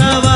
ਬਣ